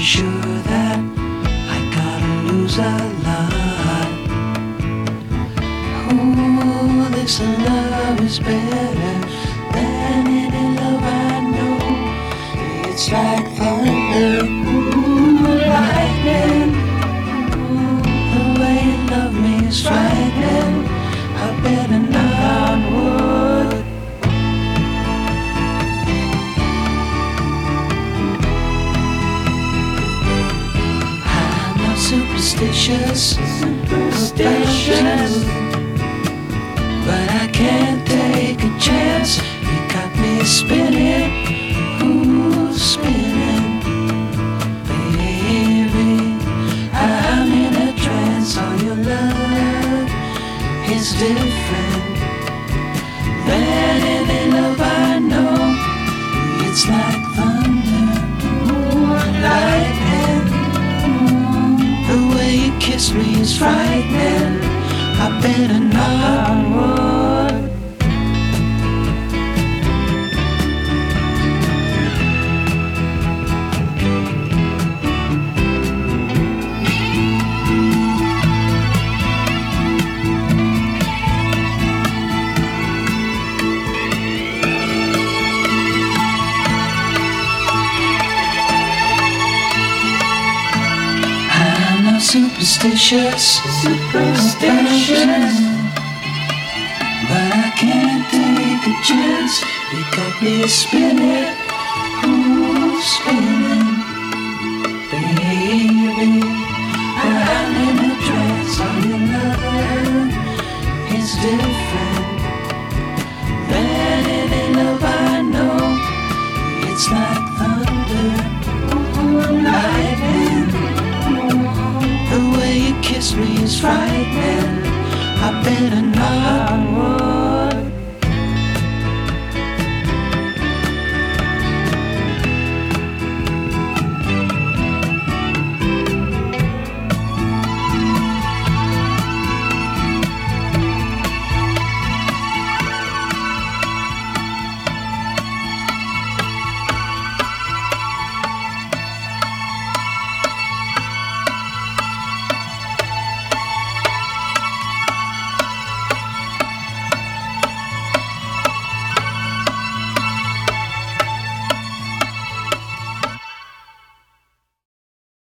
sure that I gotta lose a lot. Ooh, this love is better than any love I know. It's like thunder, superstitious, superstitious, but I can't take a chance. You got me spinning, ooh, spinning, baby. I'm in a trance. All your love is different than you kiss frightening. Superstitious, superstitious, but I can't take a chance. You got me spinning, ooh, spinning, baby. frightening. I've been a knock.